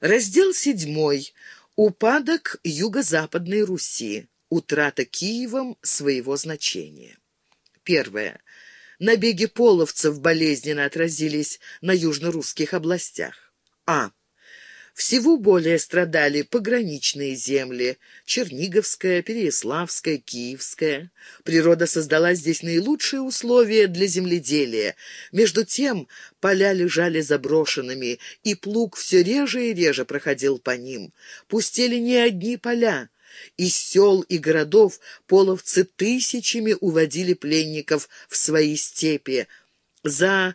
Раздел седьмой. Упадок юго-западной Руси. Утрата Киевом своего значения. Первое. Набеги половцев болезненно отразились на южно-русских областях. А. Всего более страдали пограничные земли – Черниговская, Переяславская, Киевская. Природа создала здесь наилучшие условия для земледелия. Между тем поля лежали заброшенными, и плуг все реже и реже проходил по ним. Пустели не одни поля. Из сел и городов половцы тысячами уводили пленников в свои степи. За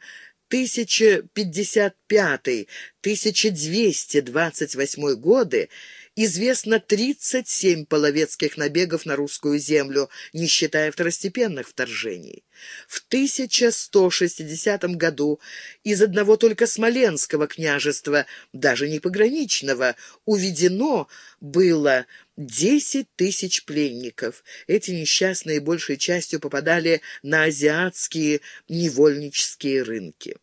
1055-1228 годы известно 37 половецких набегов на русскую землю, не считая второстепенных вторжений. В 1160 году из одного только Смоленского княжества, даже не пограничного, уведено было 10 тысяч пленников. Эти несчастные большей частью попадали на азиатские невольнические рынки.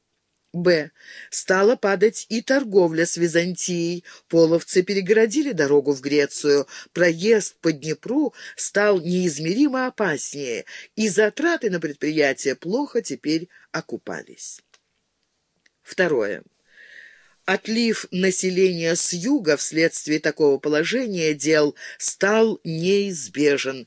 Б. Стала падать и торговля с Византией. Половцы перегородили дорогу в Грецию. Проезд по Днепру стал неизмеримо опаснее, и затраты на предприятие плохо теперь окупались. Второе. Отлив населения с юга вследствие такого положения дел стал неизбежен.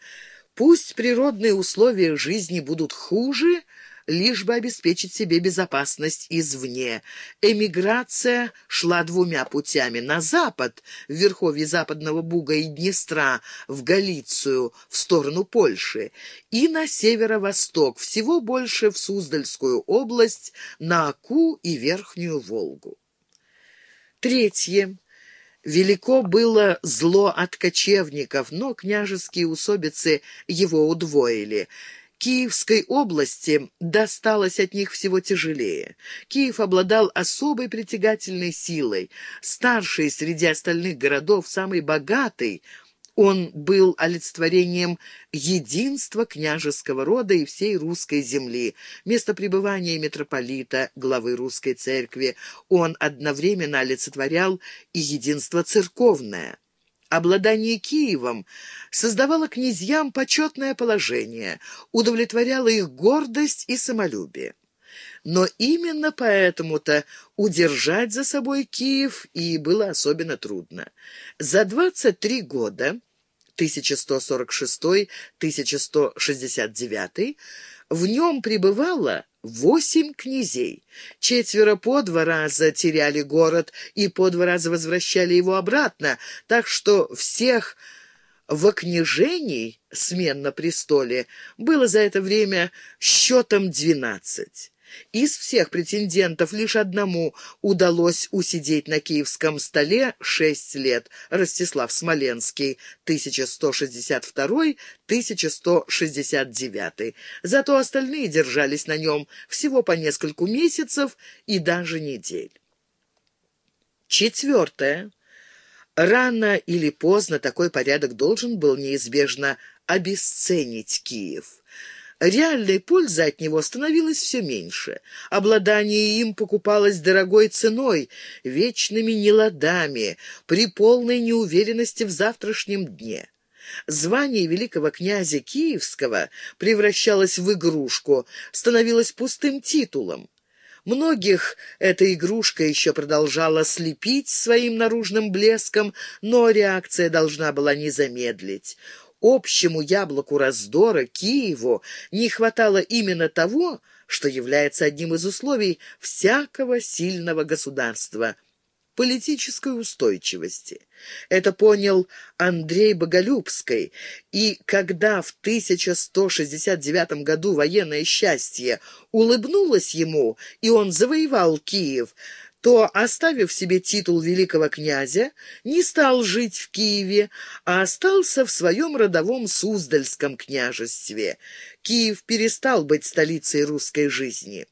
Пусть природные условия жизни будут хуже, лишь бы обеспечить себе безопасность извне. Эмиграция шла двумя путями. На запад, в верховье западного Буга и Днестра, в Галицию, в сторону Польши, и на северо-восток, всего больше в Суздальскую область, на Аку и Верхнюю Волгу. Третье. Велико было зло от кочевников, но княжеские усобицы его удвоили – Киевской области досталось от них всего тяжелее. Киев обладал особой притягательной силой. Старший среди остальных городов, самый богатый, он был олицетворением единства княжеского рода и всей русской земли, место пребывания митрополита, главы русской церкви. Он одновременно олицетворял и единство церковное. Обладание Киевом создавало князьям почетное положение, удовлетворяло их гордость и самолюбие. Но именно поэтому-то удержать за собой Киев и было особенно трудно. За 23 года 1146-1169 в нем пребывало восемь князей. Четверо по два раза теряли город и по два раза возвращали его обратно, так что всех во княжений смен на престоле было за это время счетом двенадцать. Из всех претендентов лишь одному удалось усидеть на киевском столе шесть лет – Ростислав Смоленский, 1162-1169. Зато остальные держались на нем всего по нескольку месяцев и даже недель. Четвертое. Рано или поздно такой порядок должен был неизбежно обесценить Киев. Реальной пользы от него становилось все меньше. Обладание им покупалось дорогой ценой, вечными неладами, при полной неуверенности в завтрашнем дне. Звание великого князя Киевского превращалось в игрушку, становилось пустым титулом. Многих эта игрушка еще продолжала слепить своим наружным блеском, но реакция должна была не замедлить общему яблоку раздора, Киеву, не хватало именно того, что является одним из условий всякого сильного государства – политической устойчивости. Это понял Андрей Боголюбский, и когда в 1169 году военное счастье улыбнулось ему, и он завоевал Киев, то, оставив себе титул великого князя, не стал жить в Киеве, а остался в своем родовом Суздальском княжестве. Киев перестал быть столицей русской жизни.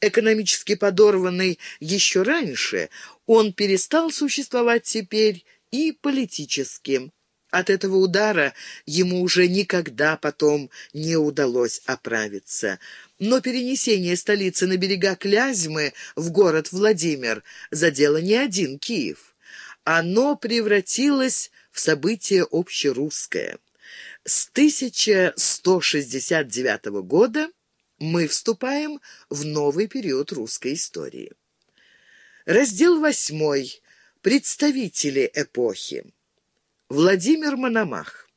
Экономически подорванный еще раньше, он перестал существовать теперь и политически. От этого удара ему уже никогда потом не удалось оправиться. Но перенесение столицы на берега Клязьмы в город Владимир задело не один Киев. Оно превратилось в событие общерусское. С 1169 года мы вступаем в новый период русской истории. Раздел 8. Представители эпохи. Владимир Мономах.